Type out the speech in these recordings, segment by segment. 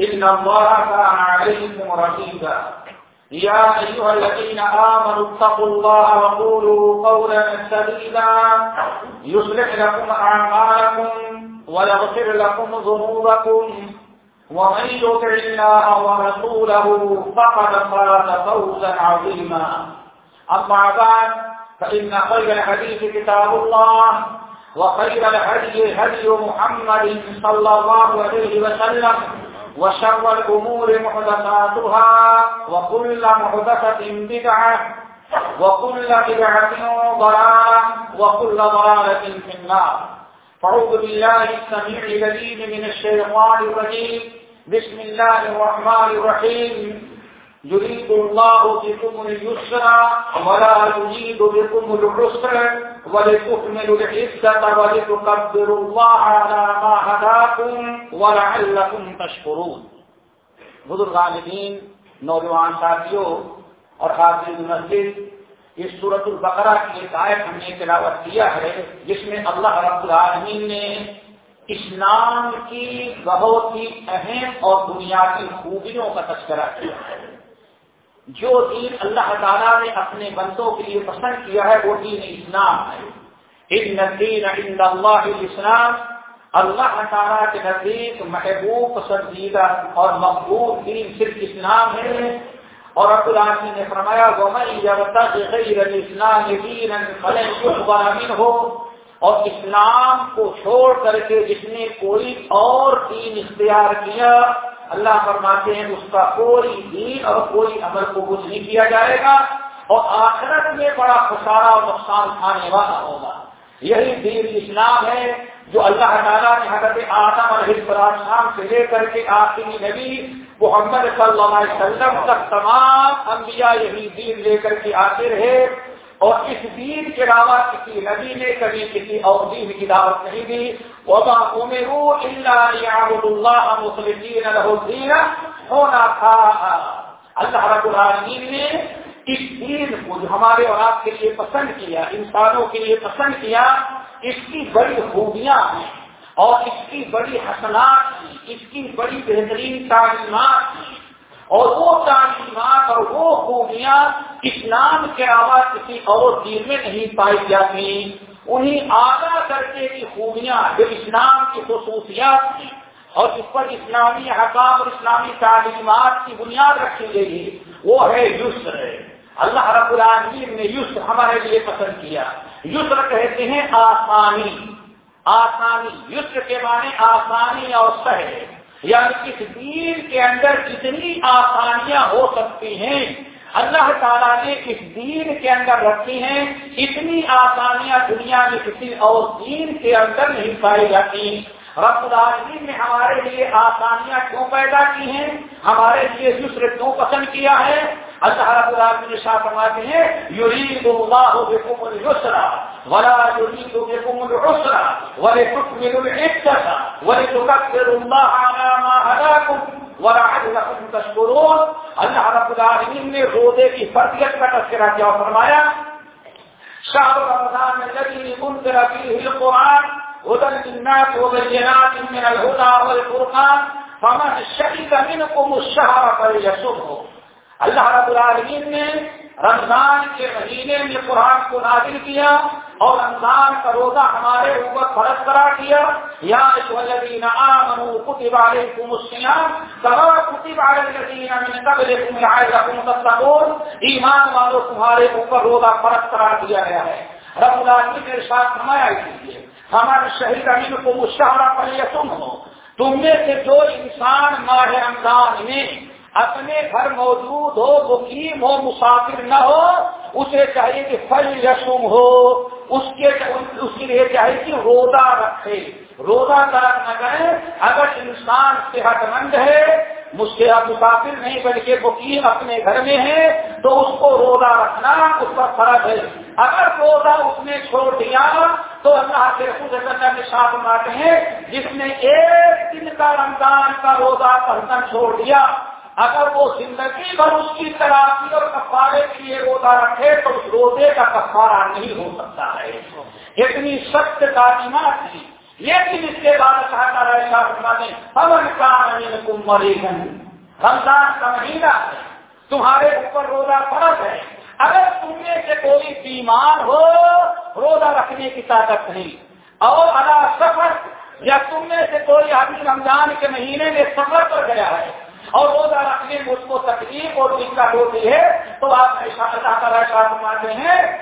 إن الله كان عليكم رقيبا. يا أيها الذين آمنوا اتقوا الله وقولوا قولا سديدا. يصلح لكم أعمالكم ويغفر لكم ذنوبكم. ومن يطع الله ورسوله فقد فاز فوزا عظيما. أما بعد، فإن خير الحديث كتاب الله وخير الهدي هدي محمد صلى الله عليه وسلم. وشر الأمور محدثاتها وكل محدثة بدعة وكل بدعة ضلالة وكل ضلالة في النار. فعوذ بالله السميع العليم من الشيطان الرجيم. بسم الله الرحمن الرحيم. يريد الله بكم اليسر ولا يريد بكم العسر ولتكملوا العزة ولتكبروا الله على ما هداكم ولعلكم تشكرون. بزرگان دین نوجوان ساتھیوں اور حاضر مسجد، اس صورت البقرہ کی ایک آیت ہم نے تلاوت کیا ہے، جس میں اللہ رب العالمین نے اسلام کی بہت ہی اہم اور بنیادی خوبیوں کا تذکرہ کیا۔ ہے جو دین اللہ تعالیٰ نے اپنے بندوں کے لیے پسند کیا ہے، وہ دین اسلام ہے۔ ان دین عند اللہ اسلام اللہ تعالیٰ کے نزدیک محبوب، پسندیدہ اور مقبول دین صرف اسلام ہے۔ اور رب العالمین نے فرمایا ہو اور اسلام کو چھوڑ کر کے جس نے کوئی اور دین اختیار کیا اللہ فرماتے ہیں اس کا کوئی دین اور کوئی عمل قبول نہیں کیا جائے گا اور آخرت میں بڑا خسارہ اور نقصان کھانے والا ہوگا۔ یہی دین اسلام ہے جو اللہ تعالیٰ نے حضرت آدم اور حفران سے لے کر کے آخری نبی محمد صلی اللہ علیہ وسلم تک تمام انبیاء یہی دین لے کر کے آتے رہے۔ اور اس دین کے علاوہ کسی نبی نے کبھی کسی اور دین کی دعوت نہیں دی. وما امروا الا يعبدوا الله مخلصين له الدين ہونا تھا اللہ رب العالمین نے اس دین کو جو ہمارے اور آپ کے لیے پسند کیا، انسانوں کے لیے پسند کیا، اس کی بڑی خوبیاں ہیں اور اس کی بڑی حسنات ہیں اس کی بڑی بہترین تعلیمات ہیں اور وہ تعلیمات اور وہ خوبیاں اسلام کے علاوہ کسی اور دین میں نہیں پائی جاتی۔ انہیں آگاہ کر کے بھی خوبیاں جو اسلام کی خصوصیات ہیں اور اس پر اسلامی حکام اور اسلامی تعلیمات کی بنیاد رکھی گئی وہ ہے یسر۔ اللہ رب العالمین نے یسر ہمارے لیے پسند کیا۔ یسر کہتے ہیں آسانی۔ آسانی، یسر کے معنی آسانی اور سہل۔ یعنی اس دین کے اندر اتنی آسانیاں ہو سکتی ہیں۔ اللہ تعالیٰ نے اس دین کے اندر رکھی ہیں۔ اتنی آسانیاں دنیا میں کسی اور دین کے اندر نہیں پائی جاتی۔ رب العالمین نے ہمارے لیے آسانیاں کیوں پیدا کی ہیں؟ ہمارے لیے دوسرے کیوں پسند کیا ہے؟ اللہ رب العالمین شاہ فرماتے ہیں، یرید اللہ بكم اليسر ولا يريد بكم العسر ولتكملوا العدة ولتكبروا الله على ما هداكم ولعلكم تشكرون اللہ رب العالمین نے روزے کی فرضیت کا تذکرہ کیا، فرمایا شهر رمضان الذي انزل فيه القرآن هدى للناس وبينات من الهدى والفرقان، فمن شهد منكم الشهر فليصمه اللہ رب العالمین نے رمضان کے مہینے میں قرآن کو نازل کیا اور رمضان کا روزہ ہمارے اوپر فرض کرا دیا یا ایمان والوں تمہارے اوپر روزہ فرض کرا دیا گیا ہے۔ رب العالمین کے ساتھ ہمارا ہمارے شہید امین کو مشاہرہ پڑے تم ہو۔ تم میں سے جو انسان ماہ رمضان میں اپنے گھر موجود ہو، مقیم ہو، مسافر نہ ہو، اسے چاہیے کہ فل رسوم ہو، اس کے اس کے لیے چاہیے کہ روزہ رکھے۔ روزہ درخت نہ کرے۔ اگر انسان صحت مند ہے، مجھ سے مسافر نہیں، بلکہ مقیم اپنے گھر میں ہے، تو اس کو روزہ رکھنا اس کا فرق ہے۔ اگر روزہ اس نے چھوڑ دیا، تو اللہ کے رسول کے ساتھ ماتے ہیں، جس نے ایک دن کا رمضان کا روزہ پڑھنا چھوڑ دیا اگر وہ زندگی بھر اس کی تلاشی اور کفارے کے لیے روزہ رکھے تو اس روزے کا کفارہ نہیں ہو سکتا ہے۔ اتنی سخت تعلیمات تھی لیکن اس کے بعد چاہتا رہے گا نے کا مرے گن رمضان کا مہینہ ہے۔ تمہارے اوپر روزہ فرض ہے۔ اگر تم میں سے کوئی بیمار ہو، روزہ رکھنے کی طاقت نہیں۔ اور اگر سفر، یا تم میں سے کوئی آدمی رمضان کے مہینے میں سفر پر گیا ہے اور روزہ رکھنے میں اس کو تکلیف اور دقت ہوتی ہے، تو آپ مانتے ہیں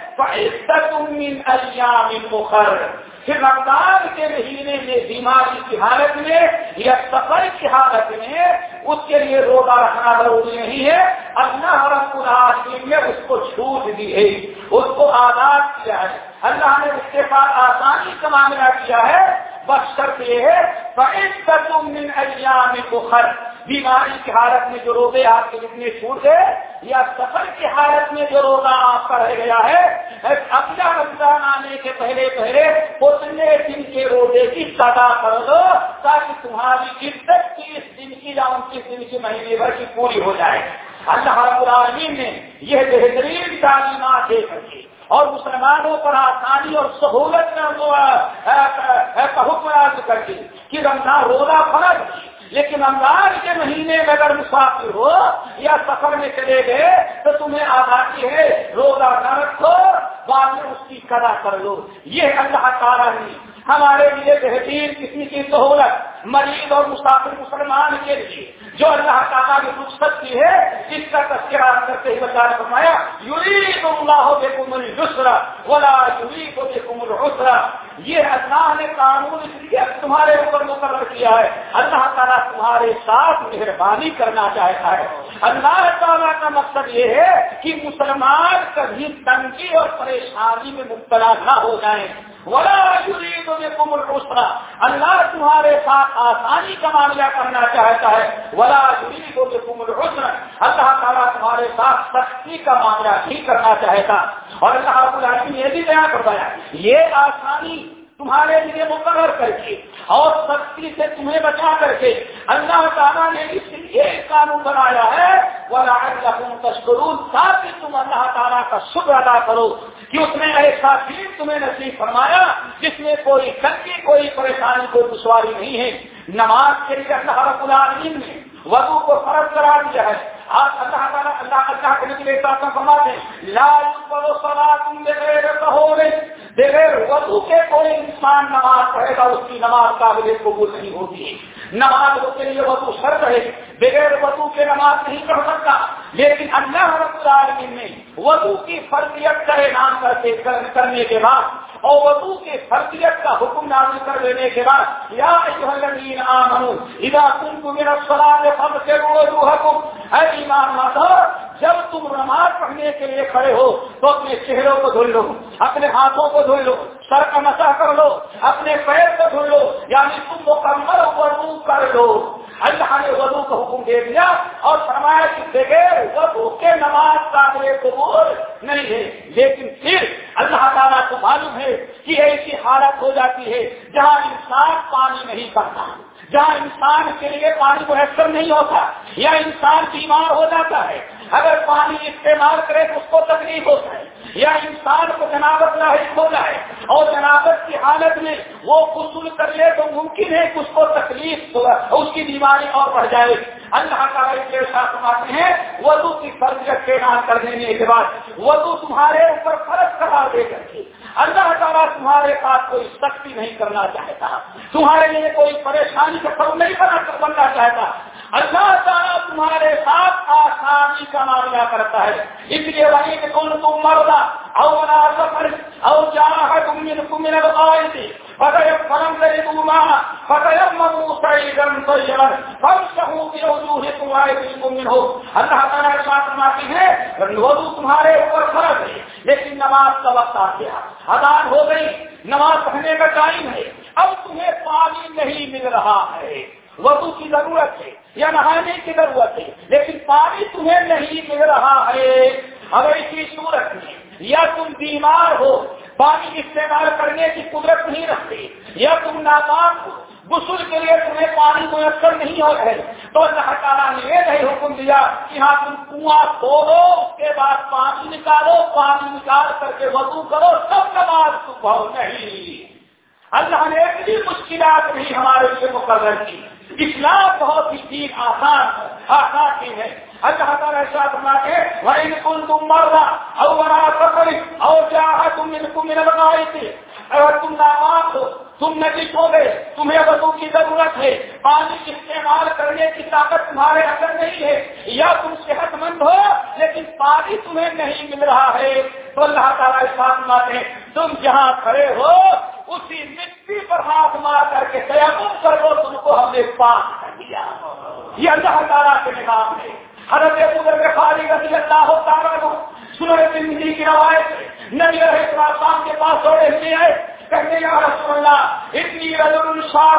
پھر رمضان کے مہینے میں بیماری کی حالت میں یا سفر کی حالت میں اس کے لیے روزہ رکھنا ضروری نہیں ہے۔ اللہ رب العالمین نے اس کو چھوٹ دی ہے، اس کو آزاد کیا ہے۔ اللہ نے اس کے ساتھ آسانی کا معاملہ کیا ہے۔ بس شرط یہ ہے۔ تم ایام کو بیماری کی حالت میں جو روزے آپ کے جتنے چھوٹ گئے، یا سفر کی حالت میں جو روزہ آپ کا رہ گیا ہے اگلا رمضان آنے کے پہلے پہلے اتنے دن کے روزے کی سزا کر دو، تاکہ تمہاری عزت تیس دن کی یا انتیس دن کی مہینے بھر کی پوری ہو جائے۔ اللہ رب العالمین نے یہ بہترین تعلیمات دے کر کے اور مسلمانوں پر آسانی اور سہولت کا حکم کر کے کہ رمضان روزہ فرض، لیکن رمضان کے مہینے میں اگر مسافر ہو یا سفر میں چلے گئے تو تمہیں آزادی ہے، روزہ نہ رکھو، بعد میں اس کی قدا کر لو۔ یہ اللہ تعالیٰ نے ہمارے لیے بہترین کسی کی سہولت مریض اور مسافر مسلمان کے لیے، جو اللہ تعالیٰ کی رخصت کی ہے جس کا تذکرہ کرتے ہوئے بتا فرمایا یوری تم اللہ بے کمر یسرا بولا یوری کو بے کمر یہ اللہ نے قانون اس لیے تمہارے اوپر مقرر کیا ہے۔ اللہ تعالیٰ تمہارے ساتھ مہربانی کرنا چاہتا ہے۔ اللہ تعالیٰ کا مقصد یہ ہے کہ مسلمان کبھی تنگی اور پریشانی میں مبتلا نہ ہو جائیں۔ ولا اللہ تمہارے ساتھ آسانی کا معاملہ کرنا چاہتا ہے۔ ولا کو کمل حسن اللہ تعالیٰ تمہارے ساتھ سختی کا معاملہ نہیں کرنا چاہتا۔ اور اللہ رب العالمین یہ بھی بیان کروایا یہ آسانی تمہارے لیے مقرر کر کے اور سختی سے تمہیں بچا کر کے اللہ تعالیٰ نے اس لیے قانون بنایا ہے وہ تشکرون تاکہ تم اللہ تعالیٰ کا شکر ادا کرو کہ اس نے ایسا دین تمہیں نصیب فرمایا جس میں کوئی تنگی کوئی پریشانی، کوئی دشواری نہیں ہے۔ نماز کے لیے اللہ رب العالمین نے وضو کو فرض کرا دیا ہے۔ آج اللہ تعالیٰ اللہ اللہ کے نبی صاحب فرماتے ہیں، لا يقبل صلاة بغیر طہور، بغیر وضو کے کوئی انسان نماز پڑھے گا، اس کی نماز قابل قبول نہیں ہوتی۔ ہے نماز کے لیے وضو شرط ہے، بغیر وضو کے نماز نہیں پڑھ سکتا۔ لیکن اللہ رب العالمین نے وضو کی فرضیت کا اعلان کرتے کرنے کے بعد اور وضو کے فرضیت کا حکم نازل کر دینے کے بعد یا الذین کو اذا کنتم من الصلاة فاغسلوا وجوهکم اے ایمان والو، جب تم نماز پڑھنے کے لیے کھڑے ہو تو اپنے چہروں کو دھل لو، اپنے ہاتھوں کو دھل لو۔ سر کا مسا کر لو، اپنے پیر کو دھل لو یعنی تم مکمل وضو کر لو۔ اللہ نے وضو کا حکم دے دیا اور فرمایا کہ بغیر وضو کے نماز قابل قبول نہیں ہے۔ لیکن پھر اللہ تعالیٰ کو معلوم ہے کہ ایسی حالت ہو جاتی ہے جہاں انسان پانی نہیں کرتا، جہاں انسان کے لیے پانی میسر نہیں ہوتا یا انسان بیمار ہو جاتا ہے۔ اگر پانی استعمال کرے تو اس کو تکلیف ہوتا ہے یا انسان کو جنابت لاحق ہو جائے اور جنابت کی حالت میں وہ غسل کر لے تو ممکن ہے کہ اس کو تکلیف اس کی بیماری اور بڑھ جائے۔ اللہ تعالیٰ کے ساتھ سماتے ہیں، وضو کی فرضیت کے نام کر دینے کے بعد وضو تمہارے اوپر فرض قرار دے کر کے۔ اللہ تعالیٰ تمہارے پاس کوئی سختی نہیں کرنا چاہتا۔ تمہارے لیے کوئی پریشانی کا سب نہیں بنا بننا چاہتا۔ اللہ تعالیٰ تمہارے ساتھ آسانی کا معاملہ کرتا ہے۔ اس لیے وہی کہ کون تم مردا اور سفر اور جا ہے تم تم تمہارے اللہ تعالیٰ ہے وضو تمہارے اوپر فرض ہے، لیکن نماز کا وقت آ گیا۔ ادان ہو گئی، نماز پڑھنے کا ٹائم ہے، اب تمہیں پانی نہیں مل رہا ہے۔ وضو کی ضرورت ہے یا نہانے کی ضرورت ہے، لیکن پانی تمہیں نہیں مل رہا ہے۔ اگر اسی صورت میں یا تم بیمار ہو، پانی استعمال کرنے کی قدرت نہیں رکھتے، یا تم ناکام ہو، غسل کے لیے تمہیں پانی میسر نہیں ہو رہے، تو اللہ تعالیٰ نے یہ نہیں حکم دیا کہ ہاں تم کنواں کھولو، اس کے بعد پانی نکالو، پانی نکال کر کے وضو کرو، سب نماز صبح نہیں۔ اللہ نے اتنی مشکلات نہیں ہمارے لیے مقرر کی۔ اسلام بہت ہی چیز آسان آسان چیز ہے اللہ تعالیٰ ساتھ کے وہی کل تم مردہ رہا اور سفر اور کیا ہے تم ان کو میرے بتائی تھی اگر تم نامات ہو تم نجیب ہو گئے تمہیں وضو کی ضرورت ہے۔ پانی استعمال کرنے کی طاقت تمہارے اندر نہیں ہے۔ یا تم صحت مند ہو، لیکن پانی تمہیں نہیں مل رہا ہے۔ تو اللہ تعالیٰ ساتھ ماتے تم جہاں کھڑے ہو، اسی مٹی پر ہاتھ مار کر کے تیمم کر لو تم کو ہم نے پاس کر دیا۔ یہ اللہ تعالیٰ کے نظام ہے۔ حضرت بزرگ خالی رضی اللہ تعالیٰ سنر زندگی کی روایت نبی رہے شام کے پاس دوڑے ہوئے کہنے یا رسول اللہ، اتنی رضول شاہ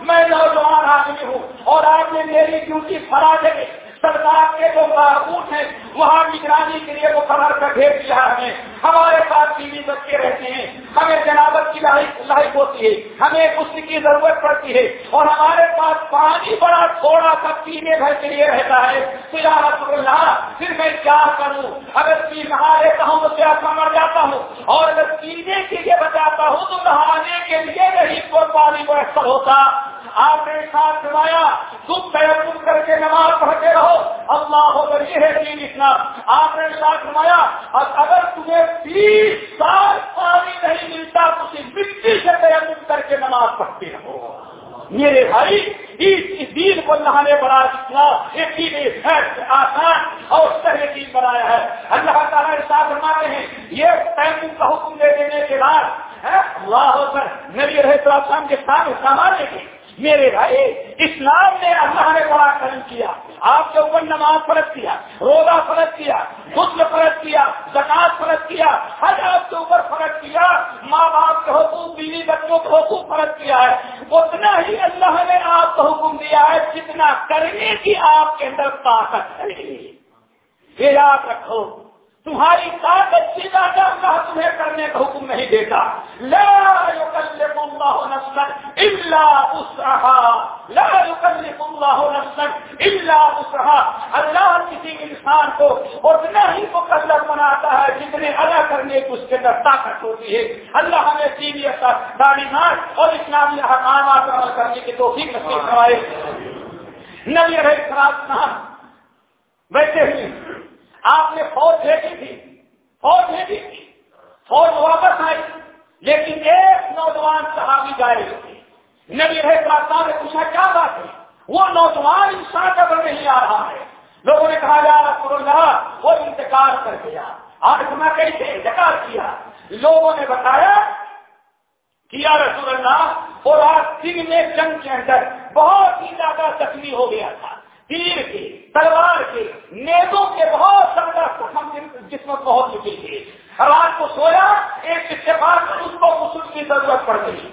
میں نوجوان آدمی ہوں اور آپ نے میری ڈیوٹی فرا دے سرکار کے جو باغوت ہیں، وہاں نگرانی کے لیے وہ خبر کا گھیر دیا ہمیں ہمارے پاس بیوی بچے رہتے ہیں۔ ہمیں جنابت کی لاحق ہوتی ہے۔ ہمیں اس کی ضرورت پڑتی ہے۔ اور ہمارے پاس پانی بڑا تھوڑا سا پینے بھر کے لیے رہتا ہے۔ رسول اللہ، پھر میں کیا کروں؟ اگر پی نہا لیتا ہوں تو پیاسا مر جاتا ہوں؟ اور اگر پینے کے لیے بچاتا ہوں تو نہانے کے لیے نہیں کوئی پانی میسر ہوتا۔ آپ نے ساتھ سنایا، تم تیمم کر کے نماز پڑھتے رہو۔ اللہ ہو کر یہ ہے دین اسلام، آپ نے ساتھ سنایا، اور اگر تمہیں بیس سال پانی نہیں ملتا تو مٹی سے تیمم کر کے نماز پڑھتے رہو۔ میرے بھائی، اس دین کو اللہ نے بڑا اتنا ایک دین آسان اور سہل دین بنایا ہے۔ اللہ تعالیٰ ساتھ فرماتے ہیں یہ تیمم کا حکم دے دینے کے بعد اللہ نبی رہے تو کے ساتھ سامان لے کے میرے بھائی، اسلام نے اللہ نے بڑا کرم کیا، آپ کے اوپر نماز فرق کیا، روزہ فرق کیا غسل فرق کیا زکات فرق کیا، ہر آپ کے اوپر فرق کیا، ماں باپ کے حقوق، بیوی بچوں کے حقوق فرق کیا ہے۔ اتنا ہی اللہ نے آپ کو حکم دیا ہے جتنا کرنے کی آپ کے اندر طاقت ہے۔ یہ یاد رکھو تمہاری طاقت سے زیادہ اللہ تمہیں کرنے کا حکم نہیں دیتا۔ لا يكلف الله نفسا الا وسعها لا يكلف الله نفسا الا وسعها اللہ کسی انسان کو اتنا ہی مکلف بناتا ہے جتنے ادا کرنے کی اس کے اندر طاقت ہوتی ہے۔ اللہ ہمیں سیدھی تعلیمات اور اسلامی حکامات عمل کرنے کی توفیق نصیب کروائے نبی رہے خراب بیٹھے ہوئے آپ نے فوج بھیجی تھی، فوج بھیجی تھی، فوج واپس آئی، لیکن ایک نوجوان صحابی گائے نبی رہے پراستان نے پوچھا، کیا بات ہے؟ وہ نوجوان انسان قبر نہیں آ رہا ہے۔ لوگوں نے کہا جا رسول اللہ، وہ انتقال کر گیا۔ آج میں کیسے انتقال کیا۔ لوگوں نے بتایا کیا رسول اللہ اور آج دن میں جنگ کے اندر بہت ہی زیادہ زخمی ہو گیا تھا۔ تیر کے تلوار کے نیتوں کے بہت زیادہ ہم جس بہت چکی تھی رات کو سویا، ایک اتفاق اس کو غسل کی ضرورت پڑ گئی۔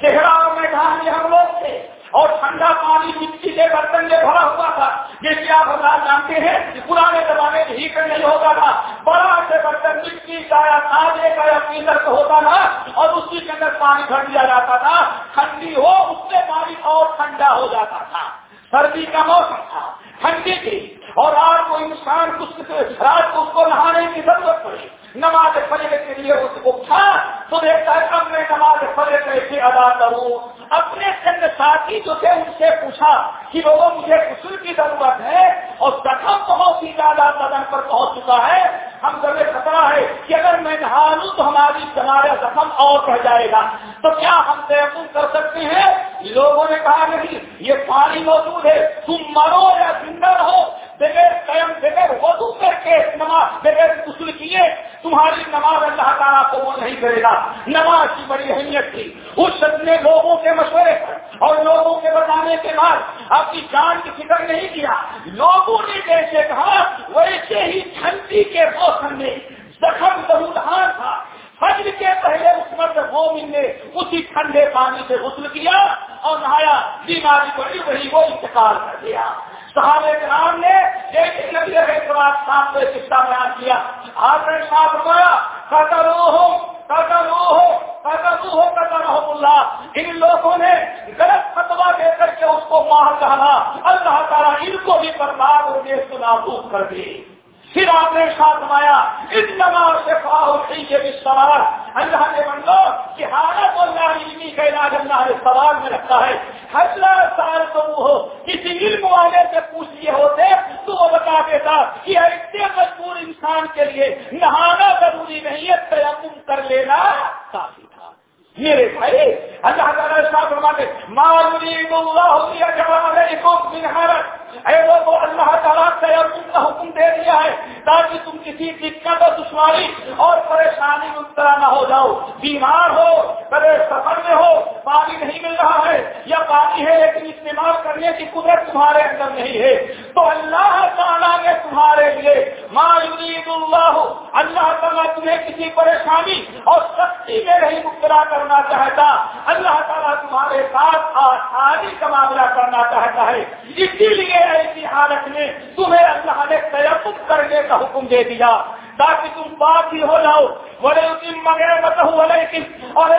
شہرا اور میدان میں ہم لوگ تھے اور ٹھنڈا پانی مٹی کے برتن میں بھرا ہوا تھا۔ جیسے آپ حضرات جانتے ہیں پرانے زمانے میں ہیٹر نہیں ہوتا تھا۔ بڑا سے برتن مٹی کا یا تازے کا یا پیزر کا ہوتا تھا اور اسی کے اندر پانی بھر دیا جاتا تھا۔ ٹھنڈی ہو، اس سے پانی اور ٹھنڈا ہو جاتا تھا۔ سردی کا موسم تھا۔ ٹھنڈی تھی اور آج کو انسان کچھ رات کو اس کو نہانے کی ضرورت پڑی نماز فجر کے لیے اس کو اٹھا، تو دیکھتا ہے اب میں نماز فجر کیسے ادا کروں۔ اپنے چند ساتھی جو تھے ان سے پوچھا کہ وہ مجھے غسل کی ضرورت ہے اور زخم بہت ہی زیادہ بدن پر پہنچ چکا ہے۔ ہم سب خطرہ ہے کہ اگر میں نہا لوں تو ہماری ہمارا زخم اور بڑھ جائے گا۔ تو کیا ہم تیمم کر سکتے ہیں؟ لوگوں نے کہا، نہیں، یہ پانی موجود ہے۔ تم مرو یا زندہ رہو بغیر قیم بغیر وضو کر کے نماز بغیر غسل کیے تمہاری نماز اللہ تعالیٰ کو وہ نہیں کرے گا۔ نماز کی بڑی اہمیت تھی۔ اس شخص نے لوگوں کے مشورے پر اور لوگوں کے بتانے کے بعد اپنی جان کی فکر نہیں کیا۔ لوگوں نے جیسے کہا، ویسے ہی ٹھنڈی کے موسم میں زخم ضرور تھا۔ فجر کے پہلے اس مرد مومن نے اسی ٹھنڈے پانی سے غسل کیا اور نہایا۔ بیماری بڑی وہی وہ انتقال کر دیا۔ صحابہ کرام نے ایک نبی کے بعد شام کو قصہ بیان کیا۔ آپ نے ساتھ بتایا کہتا رو ہو کہتا رو ہو کہتا رو ہو کہتا رحم اللہ۔ ان لوگوں نے غلط فتوا دے کر کے اس کو مار کہا اللہ تعالیٰ ان کو بھی برباد ہو دیش سنا نابود کر دی پھر آپ نے ساتھ مایا۔ اس نماز سے فاحی کے بھی سوال اللہ نے بندو کہ حالت اللہ علمی کا علاج اللہ نے سوال میں رکھا ہے ہر سال تو وہ ہو کسی علم والے سے پوچھ لیے ہوتے تو وہ بتا دیتا کہ ایسے مجبور انسان کے لیے نہانا ضروری نہیں ہے تیمم کر لینا کافی تھا۔ میرے بھائی اللہ تعالیٰ صاحب فرماتے مالوری اللہ جواب حرت اے لوگوں اللہ تعالیٰ سے تم کا حکم دے دیا ہے تاکہ تم کسی دقت اور دشواری اور پریشانی میں مبتلا نہ ہو جاؤ۔ بیمار ہو بڑے سفر میں ہو، پانی نہیں مل رہا ہے یا پانی ہے لیکن استعمال کرنے کی قدرت تمہارے اندر نہیں ہے۔ تو اللہ تعالیٰ نے تمہارے لیے مایورید اللہ اللہ تعالیٰ تمہیں کسی پریشانی اور سختی میں نہیں مبتلا کرنا چاہتا۔ اللہ تعالیٰ تمہارے ساتھ آسانی کا معاملہ کرنا چاہتا ہے۔ اسی لیے ایسی حالت میں تمہیں اللہ نے تیب کرنے کا حکم دے دیا، تاکہ تم پاک ہی ہو جاؤ۔ بڑے اور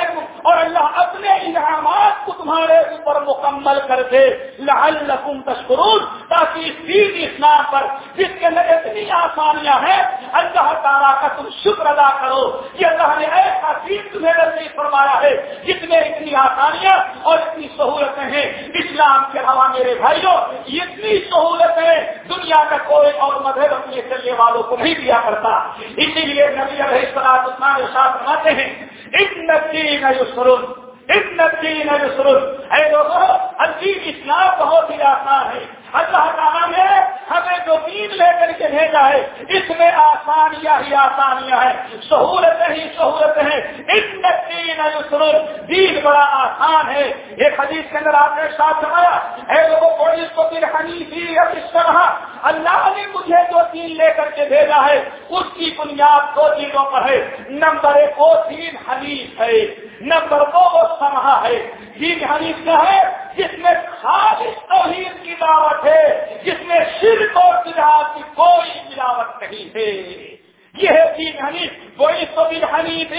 اور اللہ اپنے انعامات کو تمہارے اوپر مکمل کر دے لعلکم تشکرون، تاکہ اس دین اسلام پر، جس کے اندر اتنی آسانیاں ہیں، اللہ تعالیٰ کا تم شکر ادا کرو۔ کہ اللہ نے ایسا دین تمہیں نہیں فرمایا ہے، جس میں اتنی آسانیاں اور اتنی سہولتیں ہیں۔ اسلام کے علاوہ میرے بھائیوں اتنی سہولتیں دنیا کا کوئی اور مذہب اپنے چلنے والوں کو نہیں دیا کرتا۔ اسی لیے نبی علیہ السلام عثمان ساتھ بناتے ہیں ایک دین یسرن ایک دین یسرن اے لوگوں عجیب اسلام بہت ہی آسان ہے۔ اللہ تعالیٰ نے ہمیں جو دین لے کر کے بھیجا ہے۔ اس میں آسانیاں ہی آسانیاں ہیں۔ سہولت ہی سہولت ہے دین بڑا آسان ہے۔ ایک حدیث کے اندر آپ نے ساتھ سمایا ہے لوگوں کو اس کو پھر حنیفی اب اس طرح۔ اللہ نے مجھے جو دین لے کر کے بھیجا ہے۔ اس کی بنیاد دو چیزوں پر ہے۔ نمبر ایک، وہ دین حنیف ہے۔ نمبر دو، وہ سمہا ہے۔ دین حنیف کیا ہے؟ جس میں خالص توحید کی دعوت ہے، جس میں شرک اور بدعات کی کوئی ملاوٹ نہیں ہے۔ یہ ہے دین حنیف، وہی تو دین حنیف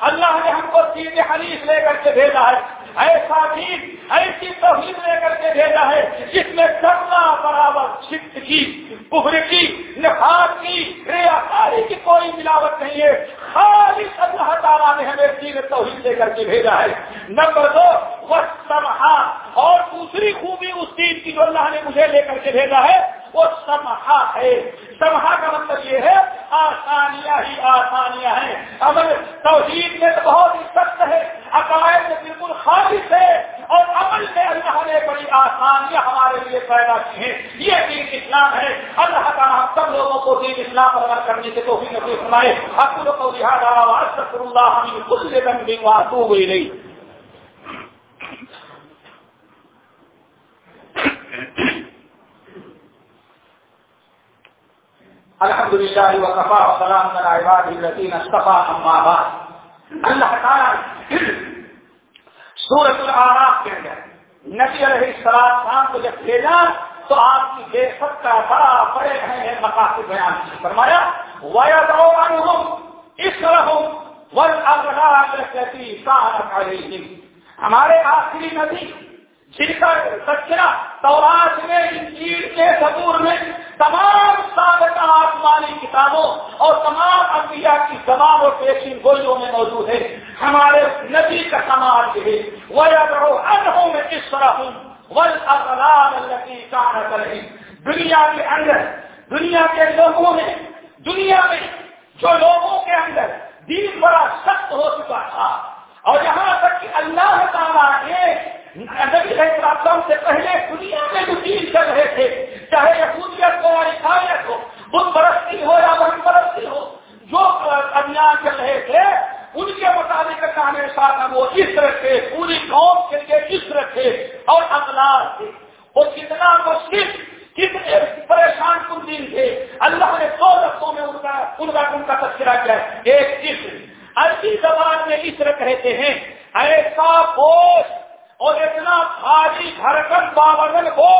اللہ نے ہم کو دین حنیف لے کر کے بھیجا ہے۔ ایسا دین، ایسی توحید لے کر کے بھیجا ہے، جس میں کرنا برابر شفت کی کفر کی نفاذ کی ریاکاری کی کوئی ملاوٹ نہیں ہے۔ خالص اللہ تعالیٰ نے ہمیں دین توحید لے کر کے بھیجا ہے۔ نمبر دو وہ سمہا اور دوسری خوبی اس دین کی جو اللہ نے مجھے لے کر کے بھیجا ہے، وہ سمہا ہے۔ سمہا کا مطلب یہ ہے، آسانیاں ہی آسانیاں ہیں۔ عمل توحید میں تو بہت سخت ہے، عقائد میں بالکل خالص ہے اور عمل میں اللہ نے بڑی آسانیاں ہمارے لیے پیدا کی ہیں۔ یہ دین اسلام ہے۔ اللہ تعالیٰ ہم سب لوگوں کو دین اسلام پر عمل کرنے کے تو بھی نصیب سنائے اب کو لہٰذا اللہ ہم کل دن بھی وہاں ہوئی نہیں الحمد للہ وقفا وسلام عباد الذین اصطفى اما بعد. اللہ تعالی سورۃ الاعراف کے اندر نبی علیہ السلام خان کو جب بھیجا تو آپ کی بے سب کا بڑا بڑے ہیں، مقاصد بیان فرمایا وَيَدْعُ عَنْهُمْ إِسْرَهُمْ وَالْأَغْلَالَ الَّتِي كَانَتْ عَلَيْهِمْ۔ ہمارے آخری نبی جن تذکرہ تورات میں، انجیل کے سبور میں تمام سابقہ آسمانی کتابوں اور تمام انبیاء کی زبان اور پیشین گولیوں میں موجود ہے ہمارے نبی کا سماج ہے۔ وہ انہوں میں کس طرح ہوں کریں دنیا کے اندر، دنیا کے لوگوں میں، دنیا میں جو لوگوں کے اندر دین بڑا سخت ہو چکا تھا۔ اور یہاں تک کہ اللہ تعالیٰ نے نبی السلام سے پہلے دنیا میں جو دین چل رہے تھے، چاہے یہودیت ہو یا عیسائیت ہو، بت پرستی ہو یا بہن پرستی ہو، جو ابھیان چل رہے تھے، ان کے مطابق کہنے ساتھ وہ اس رکھے پوری قوم کے لیے اس رکھے اور اخلاق تھے۔ وہ کتنا مشکل، کتنے پریشان کن دن تھے۔ اللہ نے دو رقصوں میں ان کا ان کا ان کا تذکرہ کیا۔ ہے ایک اسر عربی زبان میں اسر کہتے ہیں ایسا بوجھ اور اتنا بھاری بھرکن باوزن ہو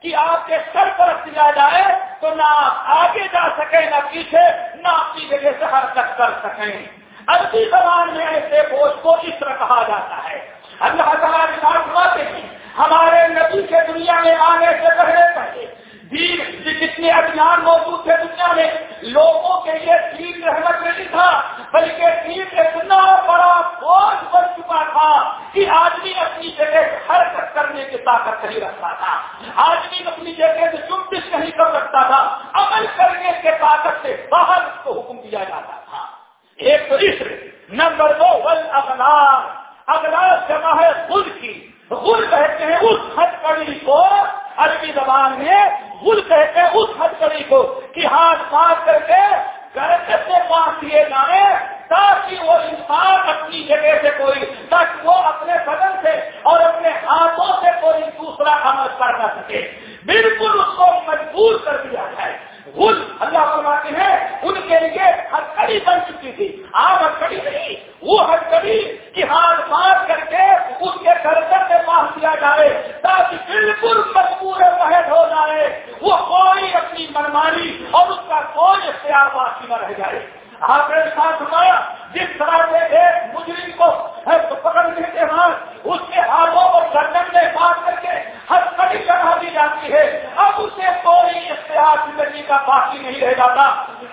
کہ آپ کے سر پر دیا جائے تو نہ آپ آگے جا سکیں، نہ پیچھے، نہ اپنی جگہ سے حرکت کر سکیں۔ عربی زبان میں ایسے بوجھ کو اس طرح کہا جاتا ہے اللہ تعالیٰ ہیں ہمارے نبی کے دنیا میں آنے سے پہلے پہلے دین جتنے ابھیان موجود تھے دنیا میں لوگوں کے لیے دین رحمت نہیں تھا بلکہ دین اتنا بڑا بوجھ بن چکا تھا کہ آدمی اپنی جگہ سے حرکت کرنے کی طاقت نہیں رکھتا تھا آدمی اپنی جگہ سے چمپش نہیں کر سکتا تھا عمل کرنے کے طاقت سے باہر اس کو حکم دیا جاتا تھا ایک تو عشر نمبر دو ول اغلار اغلار جمع ہے خود کی غل کہتے ہیں اس ہتھ کڑی کو عربی زبان میں غل کہتے ہیں اس ہتھ کڑی کو کہ ہاتھ مار کر کے گرد سے باندھ دیے جائیں تاکہ وہ انسان اپنی جگہ سے کوئی تاکہ وہ اپنے بدن سے اور اپنے ہاتھوں سے کوئی دوسرا عمل کر نہ سکے بالکل اس کو مجبور کر دیا جائے غل اللہ فرماتے ہیں، ان کے لیے ہتکڑی بن چکی تھی۔ آپ ہتکڑی نہیں، وہ ہتکڑی کی ہاتھ مار کر کے اس کے گردن میں باندھ دیا جائے، تاکہ بالکل مجبور محض ہو جائے۔ وہ کوئی اپنی منمانی اور اس کا کوئی اختیار باقی نہ رہ جائے۔ آپ نے ساتھ سنایا جس طرح سے ایک مجرم کو پکڑنے کے بعد اس کے ہاتھوں اور گردن میں باندھ کر کے ہر کڑی چڑھا دی جاتی ہے۔ اب اسے کوئی اختیار زندگی کا باقی نہیں رہ جاتا۔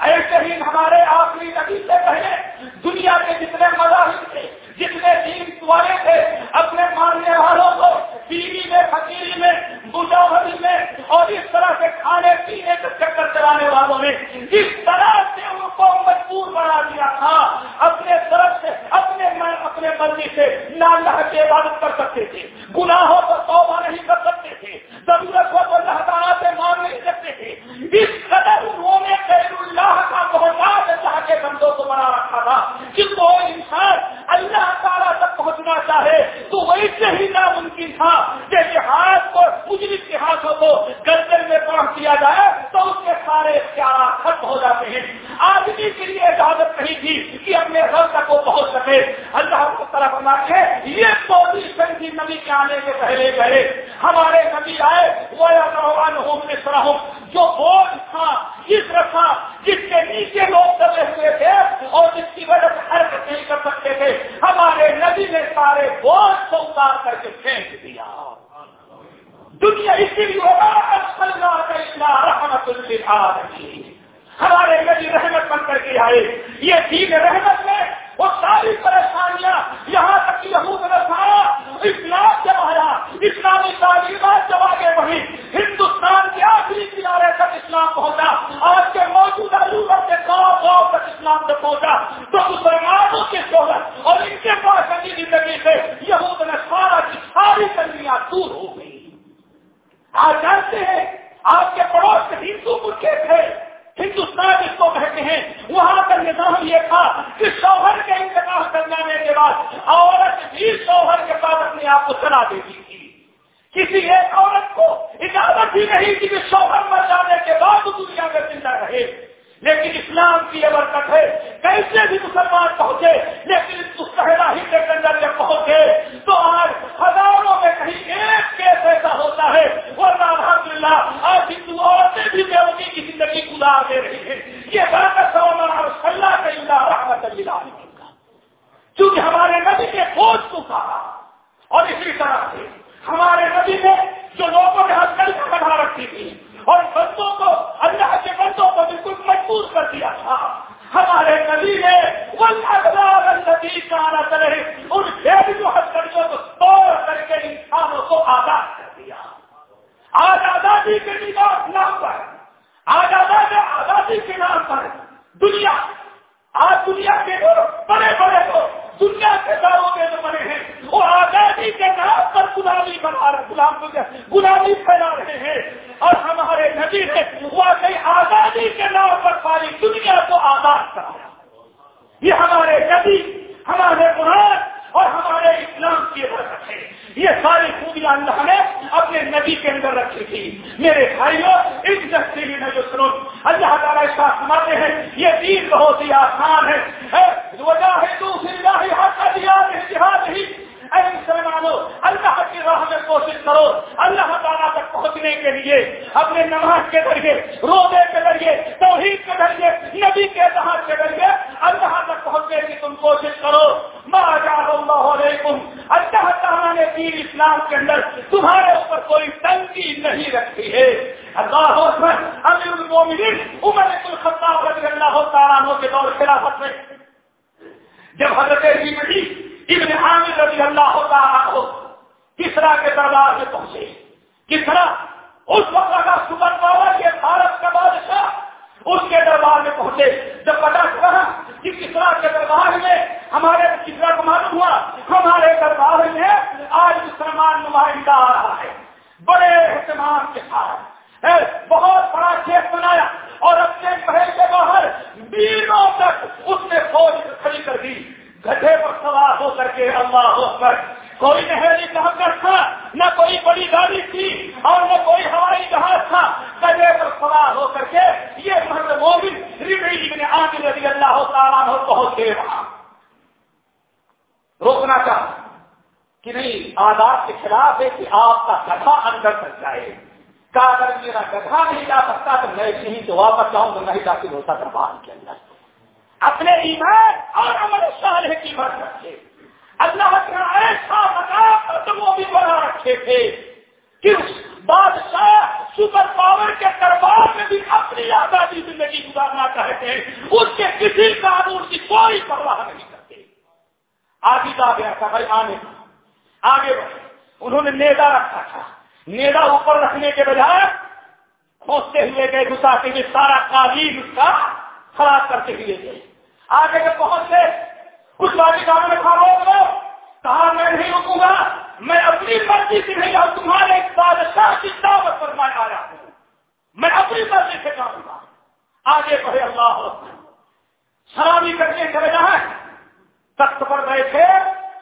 ایسے ہی ہمارے آخری نبی سے پہلے دنیا کے جتنے مذاہب تھے، جتنے دین والے تھے، اپنے ماننے والوں کو بیوی میں فکیری میں مجاہدی میں اور اس طرح سے کھانے پینے کا چکر چلانے والوں نے اس طرح سے ان کو مجبور بنا دیا تھا۔ اپنے طرف سے، اپنے اپنے مرضی سے نہ اللہ کی عبادت کر سکتے تھے۔ گناہوں پر توبہ نہیں کر سکتے تھے۔ ضرورت ہو تو اللہ تعالیٰ سے مانگ نہیں سکتے تھے۔ اس قدر انہوں نے خیر اللہ کا محتاج اللہ کے بندوں کو بنا رکھا تھا۔ کہ کوئی انسان اللہ تعالیٰ تک پہنچنا چاہے تو ویسے ہی ناممکن تھا کہ ہاتھ کو مجرم کے ہاتھوں کو گردن میں پہنچ دیا جائے تو اس کے سارے اختیارات ختم ہو جاتے ہیں آدمی کے لیے اجازت نہیں تھی کہ اپنے گھر تک وہ پہنچ سکے اللہ کو طرف کے یہ پوزیشن تھی نبی کے آنے کے پہلے گئے ہمارے نبی آئے وہ اس طرح جو بوجھ تھا جس رکھا جس کے نیچے لوگ دبے ہوئے تھے اور جس کی وجہ سے حرکت نہیں کر سکتے تھے ہمارے نبی نے سارے بوجھ کو اتار کر کے پھینک دیا دنیا اسی لیے ہوگا رحمت ہمارے نبی رحمت بن کر کے آئے یہ دین رحمت میں وہ ساری پریشانیاں یہاں تک کہ یہود نے سارا اسلام جب آیا اسلامی تعلیمات جب آگے بڑھی ہندوستان کے آخری کنارے تک اسلام پہنچا آج کے موجودہ یوگوں کے گاؤں گاؤں تک اسلام تک پہنچا تو مسلمانوں کی شہرت اور ان کے پاس زندگی سے یہود نے سارا کی ساری تنگیاں دور ہو گئی آپ جانتے ہیں، آپ کے پڑوس کے ہندو ملکے تھے، ہندوستان اس کو کہتے ہیں۔ وہاں کا نظام یہ تھا کہ شوہر کے انتقال کر جانے کے بعد عورت بھی شوہر کے بعد اپنے آپ کو چلا دیتی تھی۔ کسی ایک عورت کو اجازت ہی نہیں تھی کہ شوہر مر جانے کے بعد دنیا میں زندہ رہے۔ لیکن اسلام کی یہ برکت ہے کیسے بھی مسلمان پہنچے، لیکن ہی کے اندر جب پہنچے تو آج ہزاروں میں کہیں ایک کیس ایسا ہوتا ہے وہ الحمد للہ آج ہندو عورتیں بھی بیوٹی کی زندگی گزار دے رہی ہے یہ برکت اللہ کا اللہ رحمت اللہ کیونکہ ہمارے نبی نے کھوج کو کہا اور اسی طرح سے ہمارے نبی نے جو لوگوں نے ہتھکڑی کا بڑھا رکھی تھی اور بندوں کو، اللہ کے بندوں کو بالکل مجبور کر دیا تھا۔ ہمارے نبی نے وہ نبی کانا کرے ان پھر جو کو توڑ کر کے انسانوں کو آزاد کر دیا۔ آج آزادی کے نام پر آج آزاد آزادی کے نام پر دنیا، آج دنیا کے بڑے بڑے لوگ، دنیا کے داروں میں جو بنے ہیں، وہ آزادی کے نام پر غلامی بنا رہے غلام غلامی پھیلا رہے ہیں۔ اور ہمارے نبی نے وہ آزادی کے نام پر ساری دنیا کو آزاد کرایا۔ یہ ہمارے نبی، ہمارے قرآن اور ہمارے اسلام کی برکت ہے۔ یہ ساری خوبیاں اللہ نے اپنے نبی کے اندر رکھی تھی۔ میرے بھائیوں، اس دستی میں جو سنو۔ اللہ تعالیٰ اس کا سناتے ہیں، یہ دین بہت ہی آسان ہے۔ وجہ ہے دوسری حق دیا جہاد ہی۔ مسلمانوں، اللہ کی راہ میں کوشش کرو، اللہ تعالیٰ تک پہنچنے کے لیے، اپنے نماز کے ذریعے، روزے کے ذریعے، توحید کے ذریعے، نبی کے اتحاد کے ذریعے اللہ تک پہنچنے کی تم کوشش کرو۔ اللہ علیکم، اللہ تعالیٰ نے دین اسلام کے اندر تمہارے اوپر کوئی تنگی نہیں رکھی ہے۔ اللہ امیر المومنین عمر الخطاب رضی اللہ تعالیٰ کے دور خلافت میں، جب حضرت ابن عامر رضی اللہ تعالیٰ ہو کسرا کے دربار میں پہنچے۔ کسرا اس وقت کا سپر پاور کے بھارت کا بادشاہ اس کے دربار میں پہنچے۔ جب پتا چلا کہ کسرا کے دربار میں ہمارے کسرا کو معلوم ہوا، ہمارے دربار میں آج مسلمان نمائندہ آ رہا ہے۔ بڑے اہتمام کے ساتھ۔ بہت بڑا کھیت بنایا اور اپنے محل کے باہر بیروں تک اس نے فوج کھڑی کر دی۔ گڈھے پر سوار ہو کر کے اللہ ہو کر کوئی نہری کر تھا، نہ کوئی بڑی گاڑی تھی اور نہ کوئی ہوائی جہاز تھا۔ گڈھے پر سوار ہو کر کے یہ مرد موبن ابن عامر رضی اللہ تعالیٰ ہو بہت دیر رہا روکنا چاہ کہ نہیں، آداب کے خلاف ہے کہ آپ کا گدھا اندر تک جائے۔ کا اگر میرا گدھا نہیں جا سکتا تو میں کہیں تو واپس جاؤں تو نہیں داخل ہوتا دربار کے اندر۔ اپنے ایمان اور عمل صالح کی برکت رکھے اللہ کا ایسا مقام وہ بھی بنا رکھے تھے کہ اس بادشاہ سپر پاور کے دربار میں بھی اپنی آزادی زندگی گزارنا چاہتے ہیں۔ اس کے کسی قانون کی کوئی پرواہ نہیں کرتے۔ آگے کا گیا تھا بھائی آنے۔ آگے بڑھے۔ انہوں نے نیدا رکھا تھا۔ نیدا اوپر رکھنے کے بجائے کھوستے ہوئے گئے گھساتے ہوئے سارا قابل اس کا خراب کرتے ہوئے گئے۔ آگے میں پہنچے کچھ بازی کام میں کھا لو کہا میں نہیں رکوں گا۔ میں اپنی مرضی سے نہیں آؤں تمہارے بادشاہ کی دعوت پر میں آیا ہوں۔ میں اپنی مرضی سے جاؤں گا۔ آگے بڑھے اللہ۔ شرابی کرنے چلے جائیں۔ تخت پر بیٹھے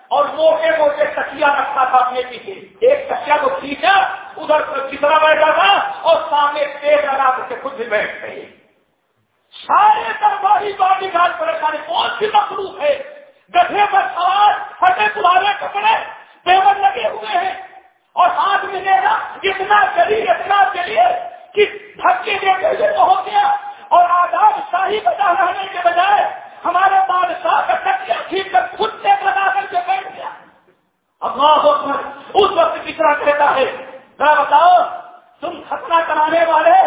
اور موٹے موٹے تکیا رکھا تھا اپنے پیچھے۔ ایک تکیا کو کھینچا۔ ادھر کتنا بیٹھا تھا۔ اور سامنے پیڑ لگا کر کے خود بھی بیٹھ گئے۔ سارے درباری باڈی گارڈ پریشانی کون سی مخلوق ہے؟ گدھے پر سوار پھٹے پرانے کپڑے پیور لگے ہوئے ہیں۔ اور ہاتھ میں لینا اتنا چلی، اتنا چلیے۔ کہ دھکے دیتے ہوئے ہو گیا؟ اور آزاد شاہی بتا رہنے کے بجائے ہمارے بادشاہ کا ٹکیا کھینچ کر خود سے لگا کر کے بیٹھ گیا اب اس وقت کس طرح کہتا ہے ذرا بتاؤ تم ختنا کرانے والے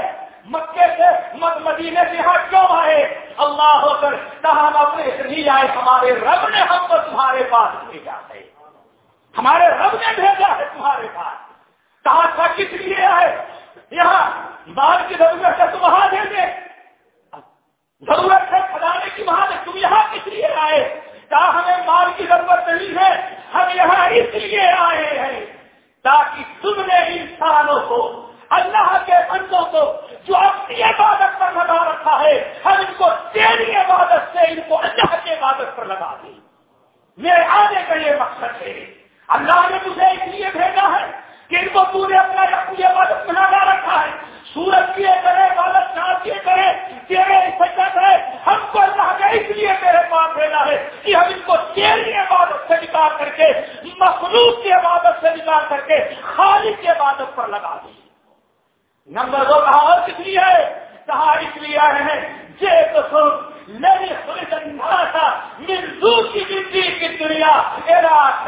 مکے سے مد مدینے سے یہاں کیوں آئے اللہ ہو کر کہاں ہم اپنے سے نہیں آئے ہمارے رب نے ہم کو تمہارے پاس بھیجا ہے ہمارے رب نے بھیجا ہے تمہارے پاس کہاں تھا کس لیے آئے یہاں مال کی ضرورت ہے تم وہاں دے دے ضرورت ہے کھلانے کی وہاں سے تم یہاں کس لیے آئے کہا ہمیں مال کی ضرورت نہیں ہے ہم یہاں اس لیے آئے ہیں تاکہ تم نے انسانوں کو اللہ کے بندوں کو جو اپنی عبادت پر لگا رکھا ہے ہم ان کو تیری عبادت سے ان کو اللہ کی عبادت پر لگا دیں میرے آنے کا یہ مقصد ہے اللہ نے مجھے اس لیے بھیجا ہے کہ ان کو پورے اپنا اپنی عبادت میں لگا رکھا ہے سورج کیے کرے عبادت چاند کیے کرے تیرے سجت ہے ہم کو اللہ نے اس لیے میرے پاس بھیجا ہے کہ ہم ان کو تیری عبادت سے نکال کر کے مخلوق کی عبادت سے نکال کر کے خالق کی عبادت پر لگا دیں نمبر دو کہا اور کس لیے ہے؟ کہا اس لیے آئے ہیں۔ جے تو سن میری تھا مردو کی زندگی کی دنیا میرا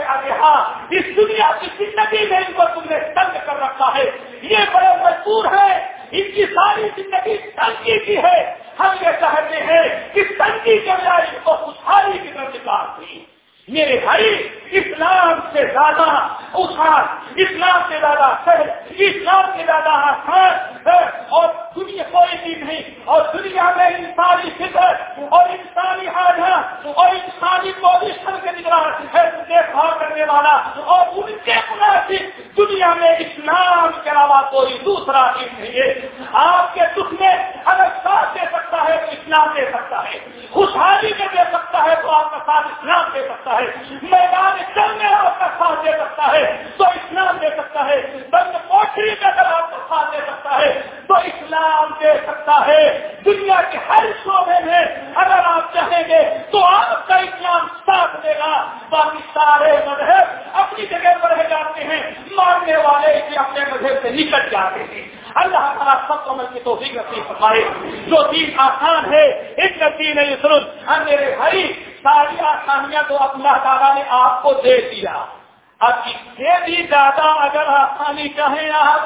اس دنیا کی زندگی میں ان کو تم نے تنگ کر رکھا ہے۔ یہ بڑے مجبور ہے ان کی ساری زندگی تنگی کی ہے۔ ہم یہ چاہتے ہیں کہ تنگی کے بجائے ان کو خوشحالی کی طرف نکال دی میرے بھائی اسلام سے زیادہ اٹھان اسلام سے زیادہ سہل اسلام سے زیادہ آسان اور دنیا کوئی بھی نہیں، اور دنیا میں انسانی فکر اور انسانی حاجت اور انسانی پوزیشن کے دیکھ بھال کرنے والا۔ اور ان کے مناسب دنیا میں اسلام کے علاوہ کوئی دوسرا چیز نہیں ہے۔ آپ کے دکھ میں اگر ساتھ دے سکتا ہے تو اسلام دے سکتا ہے، خوشحالی میں دے سکتا ہے تو آپ کا ساتھ اسلام دے سکتا ہے۔ میدان جنگ میں آپ کا ساتھ دے سکتا ہے تو اسلام دے سکتا ہے، بند کوٹری میں اگر آپ کا ساتھ دے سکتا ہے تو اسلام دے سکتا ہے، دنیا کے ہر شعبے میں اگر آپ چاہیں گے تو آپ کا اسلام ساتھ دے گا۔ باقی سارے مذہب اپنی جگہ پر رہ جاتے ہیں، ماننے والے اپنے مذہب سے نکل جاتے ہیں۔ اللہ تعالیٰ سب کو عمل کی توفیق نصیب فرمائے۔ جو چیز آسان ہے ایک نتی نہیں سن میرے بھائی ساری آسانیاں تو اللہ تعالیٰ نے آپ کو دے دیا۔ اب اس سے بھی زیادہ اگر آسانی چاہیں آپ،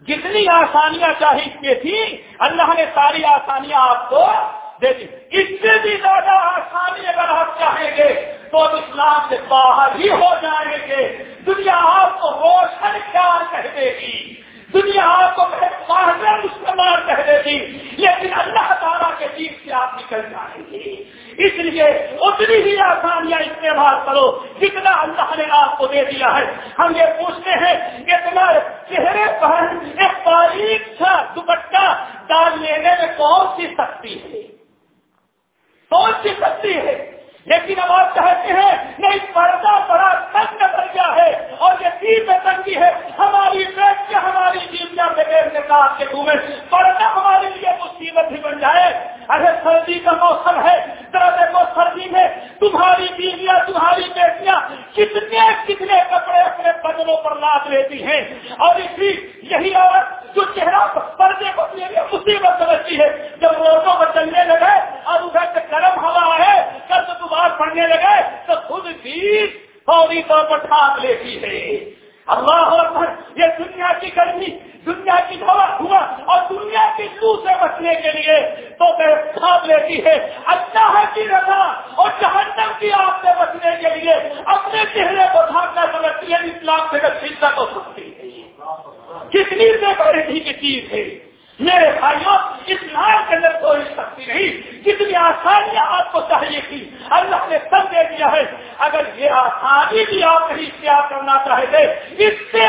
جتنی آسانیاں چاہیے تھی، اللہ نے ساری آسانیاں آپ کو دے دی۔ اس سے بھی زیادہ آسانی اگر آپ چاہیں گے تو اسلام سے باہر ہی ہو جائیں گے۔ دنیا آپ کو روشن خیال کہہ دے گی۔ دنیا آپ کو مسلمان کہہ دے گی۔ لیکن اللہ تعالیٰ کے دین سے آپ نکل جائیں گے۔ اس لیے اتنی ہی آسانیاں استعمال کرو، جتنا اللہ نے آپ کو دے دیا ہے۔ ہم یہ پوچھتے ہیں کہ تمہارے چہرے پر ایک باریک سا دوپٹہ ڈال لینے میں کون سی سختی ہے؟ کون سی سکتی ہے؟ لیکن اب آپ چاہتے ہیں، نہیں، پردہ بڑا تنگ بن گیا ہے اور یہ تین میں تنگی ہے۔ ہماری بیٹھ کے ہماری بیویاں بغیر نکال کے گھومے پردہ ہمارے لیے مصیبت ہی بن جائے۔ ارے سردی کا موسم ہے، درد سردی میں تمہاری بیویاں، تمہاری بیٹیاں کتنے کتنے کپڑے اپنے بدلوں پر لاد لیتی ہیں۔ اور اسی یہی عورت جو چہرہ پردے کو مصیبت سمجھتی ہے۔ جب روڈوں پر چلنے لگے اور ادھر سے گرم ہوا ہے، کل تو بات پڑھنے لگے تو خود بھی فوری طور پر ٹھاک لیتی ہے۔ اللہ اکبر، یہ دنیا کی گرمی، دنیا کی ہوا ہوا اور دنیا کی لو سے بچنے کے لیے تو کھاد لیتی ہے۔ اللہ کی رضا اور جہنم کی آپ سے بچنے کے لیے اپنے چہرے کو ڈھانکنا سمجھتی ہے، اسلام سے چیز کو سکتی ہے۔ کتنی سے بڑی کی چیز ہے۔ میرے بھائیوں اسلام کے اندر کوئی سختی نہیں۔ جتنی آسانیاں آپ کو چاہیے تھی۔ اللہ نے سب دے دیا ہے۔ اگر یہ آسانی بھی آپ نہیں اختیار کرنا چاہتے، اس سے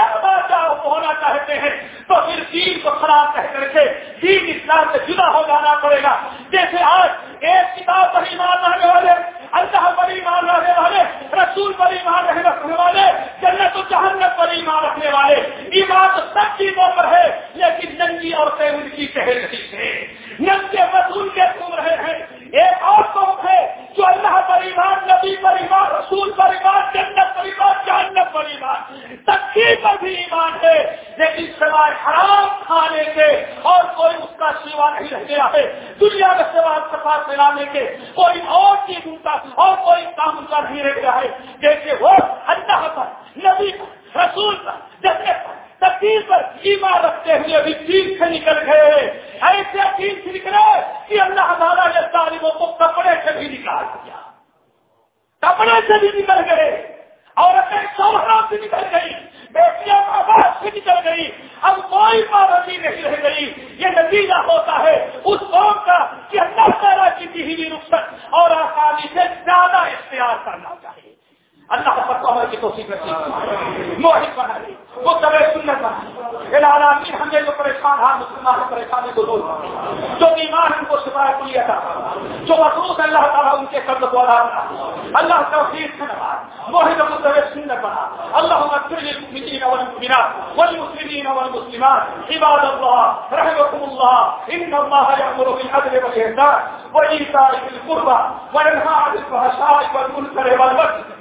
ہونا چاہتے ہیں، تو پھر دین کو خراب کہہ کر کے دین اسلام سے جدا ہو جانا پڑے گا۔ جیسے آج ایک کتاب پر ایمان رہنے والے اللہ پر ایمان رہنے والے، رسول پر ایمان رکھنے والے، جنت و جہنت پر ایمان رکھنے والے۔ ایمان تو سب چیزوں پر ہے، لیکن ننگی اور ان کی کہہ رہی ہے ننگے رسول کے سن رہے ہیں۔ ایک اور قوم ہے جو اللہ پر ایمان، نبی پر ایمان، رسول پر ایمان، جنت پر ایمان جہنت پر ایمان تقسیم پر بھی ایمان ہے، لیکن سوائے حرام کھانے کے اور کوئی اس کا سیوا نہیں رہ گیا ہے۔ دنیا میں سوائے سفا پھیلانے کے کوئی اور چیز ان کا اور کوئی کام ان کا نہیں رہ گیا ہے۔ جیسے وہ اللہ پر، نبی پر، رسول پر جیسے تقدیر پر ایمان رکھتے ہوئے بھی چین سے نکل گئے۔ ایسے چین سے نکلے کہ اللہ تعالیٰ نے تعلیموں کو کپڑے سے بھی نکال دیا۔ کپڑے سے بھی نکل گئے عورتیں شوہروں سے نکل گئی، بیٹیاں آباد سے نکل گئی۔ اب کوئی پابندی نہیں رہ گئی یہ نتیجہ ہوتا ہے اس قوم کا کہ اللہ تعالیٰ کی دی ہوئی رخصت اور آسانی سے زیادہ اختیار کرنا چاہیے اللہ پر عمر کی توفیق رکھی موہد بنا لی وہ سب سنت بنا عالمی ہمیں جو پریشان ہاں مسلمان پریشانی کو دور جو بیمار ان کو شفایت کو لیا تھا جو مخلوق اللہ تعالیٰ ان کے قبل کو ادا اللہ توفیق سے نبا موہد مصطف سنت بنا۔ اللہ مغفر للمؤمنين والمؤمنات والمسلمين والمسلمات، عباد الله رحمكم الله ان الله يأمر بالعدل والإحسان، وإيتاء ذي القربى وينهى عن الفحشاء والمنكر والبغي